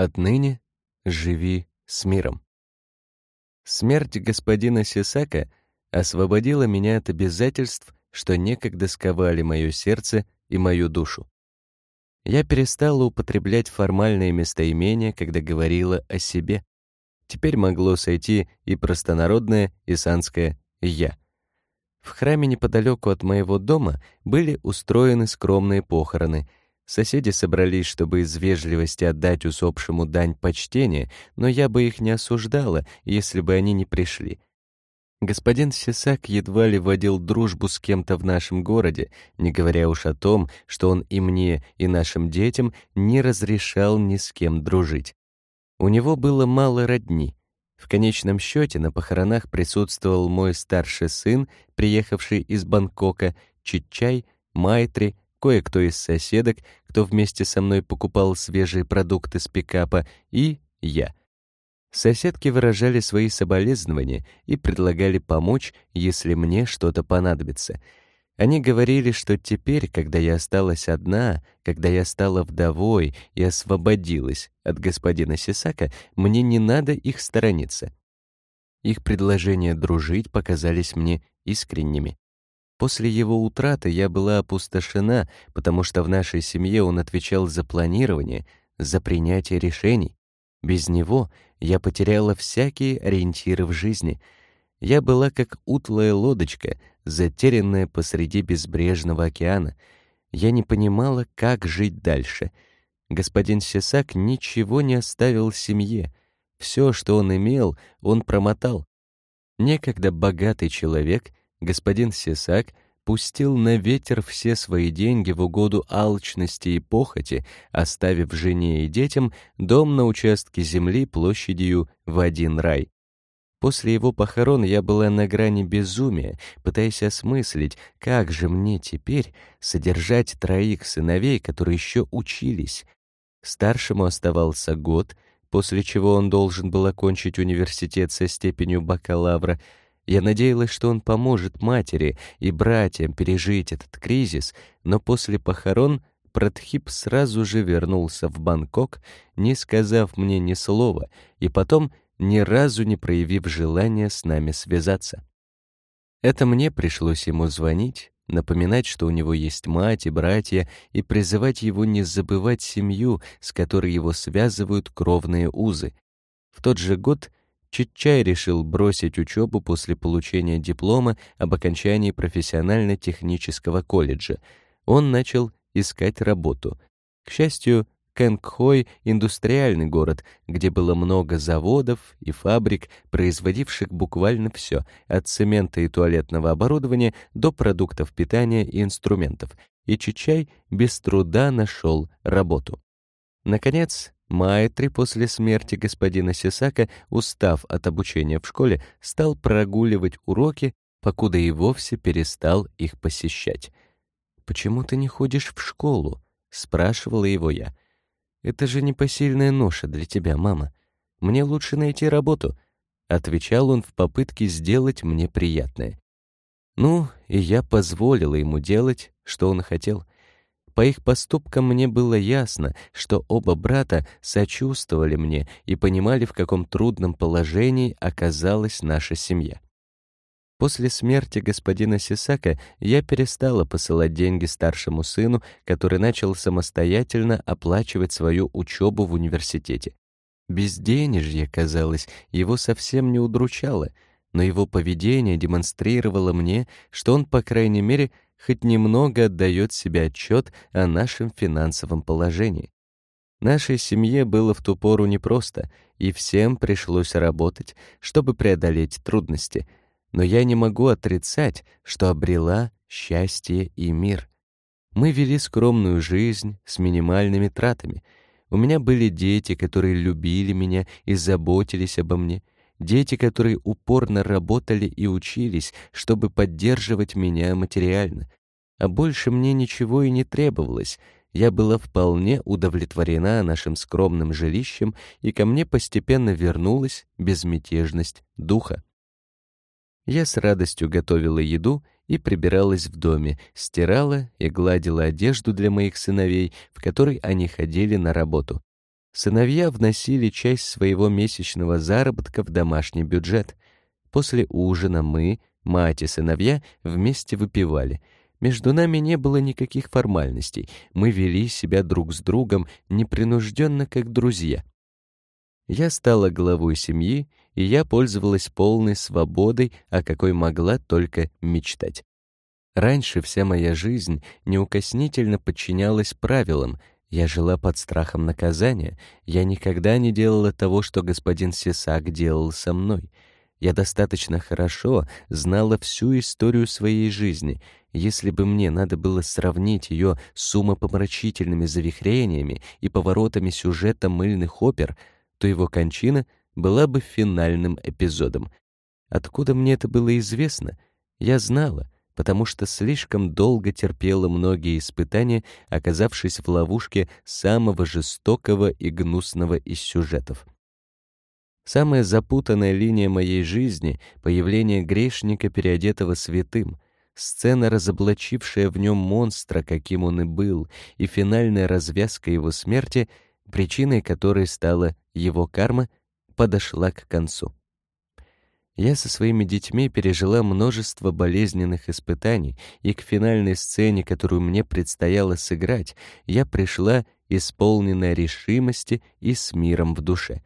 Отныне живи с миром. Смерть господина Сисака освободила меня от обязательств, что некогда сковали мое сердце и мою душу. Я перестала употреблять формальные местоимения, когда говорила о себе. Теперь могло сойти и простонародное исанское «я». В храме неподалеку от моего дома были устроены скромные похороны — Соседи собрались, чтобы из вежливости отдать усопшему дань почтения, но я бы их не осуждала, если бы они не пришли. Господин Сесак едва ли водил дружбу с кем-то в нашем городе, не говоря уж о том, что он и мне, и нашим детям не разрешал ни с кем дружить. У него было мало родни. В конечном счете на похоронах присутствовал мой старший сын, приехавший из Бангкока, Чичай, Майтри, кое-кто из соседок, кто вместе со мной покупал свежие продукты с пикапа, и я. Соседки выражали свои соболезнования и предлагали помочь, если мне что-то понадобится. Они говорили, что теперь, когда я осталась одна, когда я стала вдовой и освободилась от господина Сисака, мне не надо их сторониться. Их предложения дружить показались мне искренними. После его утраты я была опустошена, потому что в нашей семье он отвечал за планирование, за принятие решений. Без него я потеряла всякие ориентиры в жизни. Я была как утлая лодочка, затерянная посреди безбрежного океана. Я не понимала, как жить дальше. Господин Сесак ничего не оставил семье. Все, что он имел, он промотал. Некогда богатый человек — господин Сесак пустил на ветер все свои деньги в угоду алчности и похоти, оставив жене и детям дом на участке земли площадью в один рай. После его похорон я была на грани безумия, пытаясь осмыслить, как же мне теперь содержать троих сыновей, которые еще учились. Старшему оставался год, после чего он должен был окончить университет со степенью бакалавра, я надеялась, что он поможет матери и братьям пережить этот кризис, но после похорон Пратхип сразу же вернулся в Бангкок, не сказав мне ни слова, и потом ни разу не проявив желания с нами связаться. Это мне пришлось ему звонить, напоминать, что у него есть мать и братья, и призывать его не забывать семью, с которой его связывают кровные узы. В тот же год Читчай решил бросить учебу после получения диплома об окончании профессионально-технического колледжа. Он начал искать работу. К счастью, Кэнгхой — индустриальный город, где было много заводов и фабрик, производивших буквально все, от цемента и туалетного оборудования до продуктов питания и инструментов, и Чичай без труда нашел работу. Наконец, Майтри после смерти господина Сисака, устав от обучения в школе, стал прогуливать уроки, покуда и вовсе перестал их посещать. «Почему ты не ходишь в школу?» — спрашивала его я. «Это же непосильная ноша для тебя, мама. Мне лучше найти работу», — отвечал он в попытке сделать мне приятное. Ну, и я позволила ему делать, что он хотел. По их поступкам мне было ясно, что оба брата сочувствовали мне и понимали, в каком трудном положении оказалась наша семья. После смерти господина Сисака я перестала посылать деньги старшему сыну, который начал самостоятельно оплачивать свою учебу в университете. Безденежье, казалось, его совсем не удручало, но его поведение демонстрировало мне, что он, по крайней мере, хоть немного отдает себе отчет о нашем финансовом положении. Нашей семье было в ту пору непросто, и всем пришлось работать, чтобы преодолеть трудности. Но я не могу отрицать, что обрела счастье и мир. Мы вели скромную жизнь с минимальными тратами. У меня были дети, которые любили меня и заботились обо мне — Дети, которые упорно работали и учились, чтобы поддерживать меня материально. А больше мне ничего и не требовалось. Я была вполне удовлетворена нашим скромным жилищем, и ко мне постепенно вернулась безмятежность духа. Я с радостью готовила еду и прибиралась в доме, стирала и гладила одежду для моих сыновей, в которой они ходили на работу. Сыновья вносили часть своего месячного заработка в домашний бюджет. После ужина мы, мать и сыновья, вместе выпивали. Между нами не было никаких формальностей. Мы вели себя друг с другом непринужденно, как друзья. Я стала главой семьи, и я пользовалась полной свободой, о какой могла только мечтать. Раньше вся моя жизнь неукоснительно подчинялась правилам. Я жила под страхом наказания. Я никогда не делала того, что господин Сесак делал со мной. Я достаточно хорошо знала всю историю своей жизни. Если бы мне надо было сравнить ее с умопомрачительными завихрениями и поворотами сюжета мыльных опер, то его кончина была бы финальным эпизодом. Откуда мне это было известно? Я знала — потому что слишком долго терпела многие испытания, оказавшись в ловушке самого жестокого и гнусного из сюжетов. Самая запутанная линия моей жизни — появление грешника, переодетого святым, сцена, разоблачившая в нем монстра, каким он и был, и финальная развязка его смерти, причиной которой стала его карма, подошла к концу. Я со своими детьми пережила множество болезненных испытаний, и к финальной сцене, которую мне предстояло сыграть, я пришла исполненная решимости и с миром в душе.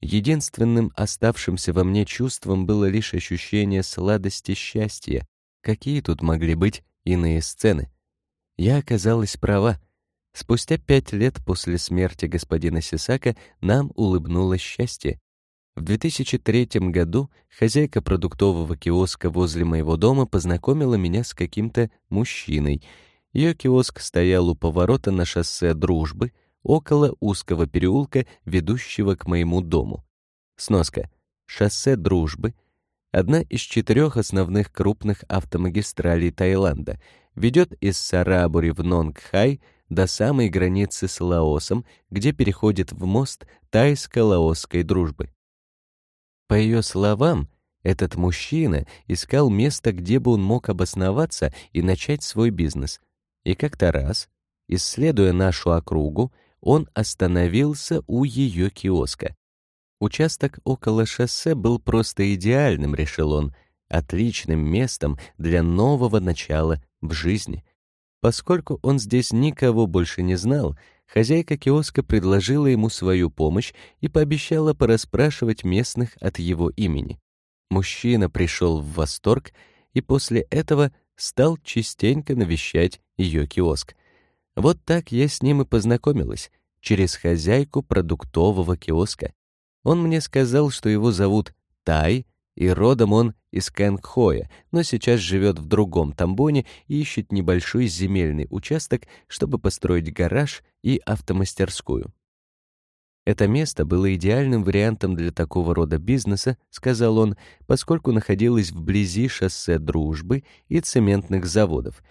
Единственным оставшимся во мне чувством было лишь ощущение сладости счастья. Какие тут могли быть иные сцены? Я оказалась права. Спустя пять лет после смерти господина Сисака нам улыбнулось счастье. В 2003 году хозяйка продуктового киоска возле моего дома познакомила меня с каким-то мужчиной. Ее киоск стоял у поворота на шоссе Дружбы, около узкого переулка, ведущего к моему дому. Сноска. Шоссе Дружбы — одна из четырех основных крупных автомагистралей Таиланда, ведет из Сарабури в Нонгхай до самой границы с Лаосом, где переходит в мост тайско-лаосской дружбы. По ее словам, этот мужчина искал место, где бы он мог обосноваться и начать свой бизнес. И как-то раз, исследуя нашу округу, он остановился у ее киоска. Участок около шоссе был просто идеальным, решил он, отличным местом для нового начала в жизни. Поскольку он здесь никого больше не знал, хозяйка киоска предложила ему свою помощь и пообещала порасспрашивать местных от его имени. Мужчина пришел в восторг и после этого стал частенько навещать ее киоск. Вот так я с ним и познакомилась, через хозяйку продуктового киоска. Он мне сказал, что его зовут Тай, и родом он из Кэнгхоя, но сейчас живет в другом Тамбоне и ищет небольшой земельный участок, чтобы построить гараж и автомастерскую. Это место было идеальным вариантом для такого рода бизнеса, сказал он, поскольку находилось вблизи шоссе Дружбы и цементных заводов.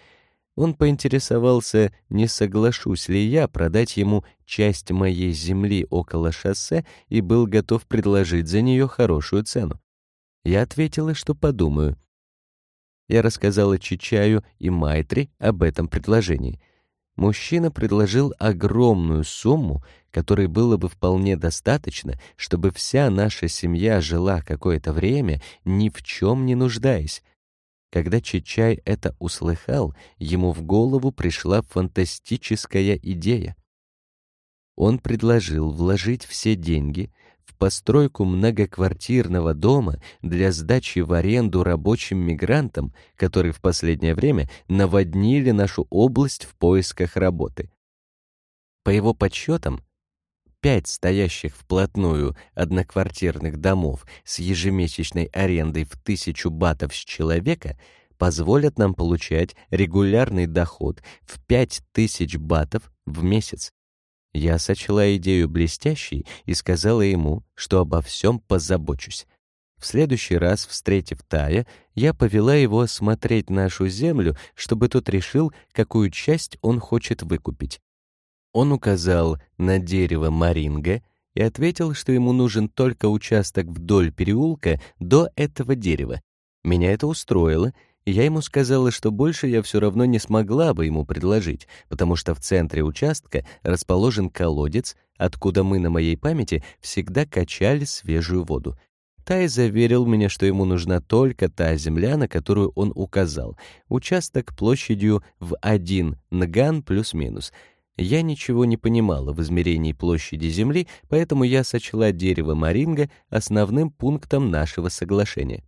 Он поинтересовался, не соглашусь ли я продать ему часть моей земли около шоссе и был готов предложить за нее хорошую цену. Я ответила, что подумаю. Я рассказала Чичаю и Майтри об этом предложении. Мужчина предложил огромную сумму, которой было бы вполне достаточно, чтобы вся наша семья жила какое-то время, ни в чем не нуждаясь. Когда Чичай это услыхал, ему в голову пришла фантастическая идея. Он предложил вложить все деньги — в постройку многоквартирного дома для сдачи в аренду рабочим мигрантам, которые в последнее время наводнили нашу область в поисках работы. По его подсчетам, пять стоящих вплотную одноквартирных домов с ежемесячной арендой в тысячу батов с человека позволят нам получать регулярный доход в пять тысяч батов в месяц. Я сочла идею блестящей и сказала ему, что обо всем позабочусь. В следующий раз, встретив Тая, я повела его осмотреть нашу землю, чтобы тот решил, какую часть он хочет выкупить. Он указал на дерево маринга и ответил, что ему нужен только участок вдоль переулка до этого дерева. Меня это устроило, я ему сказала, что больше я все равно не смогла бы ему предложить, потому что в центре участка расположен колодец, откуда мы на моей памяти всегда качали свежую воду. Тай заверил меня, что ему нужна только та земля, на которую он указал, участок площадью в один нган плюс-минус. Я ничего не понимала в измерении площади земли, поэтому я сочла дерево маринга основным пунктом нашего соглашения.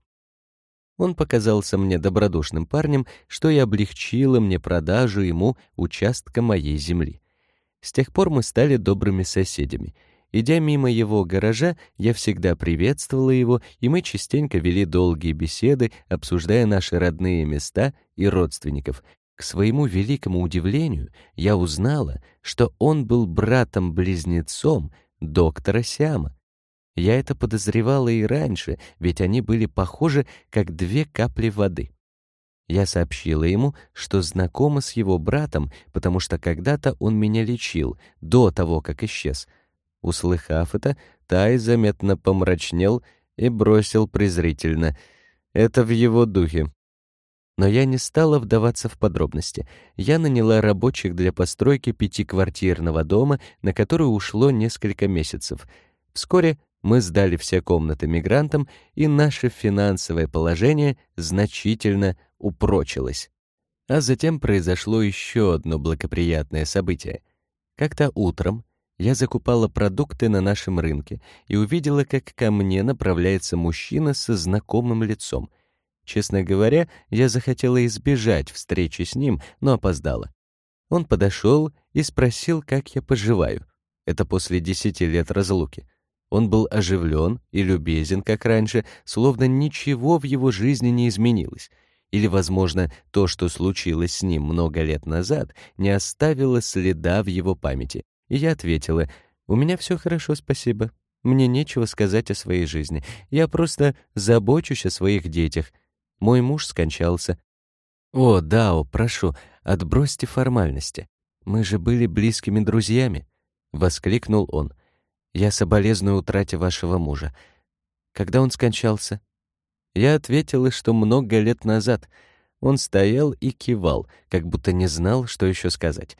Он показался мне добродушным парнем, что и облегчило мне продажу ему участка моей земли. С тех пор мы стали добрыми соседями. Идя мимо его гаража, я всегда приветствовала его, и мы частенько вели долгие беседы, обсуждая наши родные места и родственников. К своему великому удивлению, я узнала, что он был братом-близнецом доктора Сиама. Я это подозревала и раньше, ведь они были похожи, как две капли воды. Я сообщила ему, что знакома с его братом, потому что когда-то он меня лечил, до того, как исчез. Услыхав это, Тай заметно помрачнел и бросил презрительно. «Это в его духе». Но я не стала вдаваться в подробности. Я наняла рабочих для постройки пятиквартирного дома, на который ушло несколько месяцев. Вскоре мы сдали все комнаты мигрантам, и наше финансовое положение значительно упрочилось. А затем произошло еще одно благоприятное событие. Как-то утром я закупала продукты на нашем рынке и увидела, как ко мне направляется мужчина со знакомым лицом. Честно говоря, я захотела избежать встречи с ним, но опоздала. Он подошел и спросил, как я поживаю. Это после десяти лет разлуки. Он был оживлен и любезен, как раньше, словно ничего в его жизни не изменилось. Или, возможно, то, что случилось с ним много лет назад, не оставило следа в его памяти. И я ответила, «У меня все хорошо, спасибо. Мне нечего сказать о своей жизни. Я просто забочусь о своих детях. Мой муж скончался». «О, Дао, прошу, отбросьте формальности. Мы же были близкими друзьями», — воскликнул он. Я соболезную утрате вашего мужа. Когда он скончался? Я ответила, что много лет назад. Он стоял и кивал, как будто не знал, что еще сказать.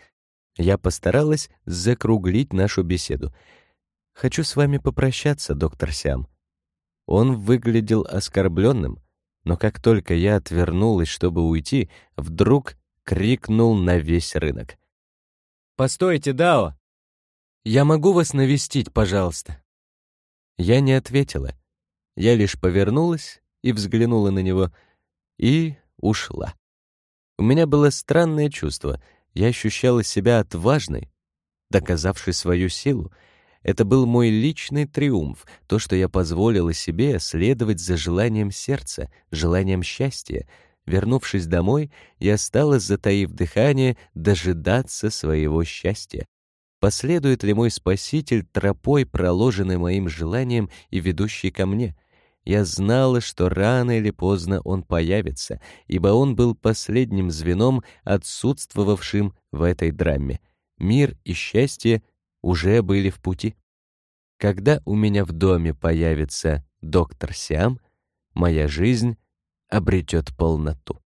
Я постаралась закруглить нашу беседу. Хочу с вами попрощаться, доктор Сям. Он выглядел оскорбленным, но как только я отвернулась, чтобы уйти, вдруг крикнул на весь рынок. «Постойте, Дао! «Я могу вас навестить, пожалуйста?» Я не ответила. Я лишь повернулась и взглянула на него, и ушла. У меня было странное чувство. Я ощущала себя отважной, доказавшей свою силу. Это был мой личный триумф, то, что я позволила себе следовать за желанием сердца, желанием счастья. Вернувшись домой, я стала, затаив дыхание, дожидаться своего счастья. Последует ли мой Спаситель тропой, проложенной моим желанием и ведущей ко мне? Я знала, что рано или поздно он появится, ибо он был последним звеном, отсутствовавшим в этой драме. Мир и счастье уже были в пути. Когда у меня в доме появится доктор Сиам, моя жизнь обретет полноту.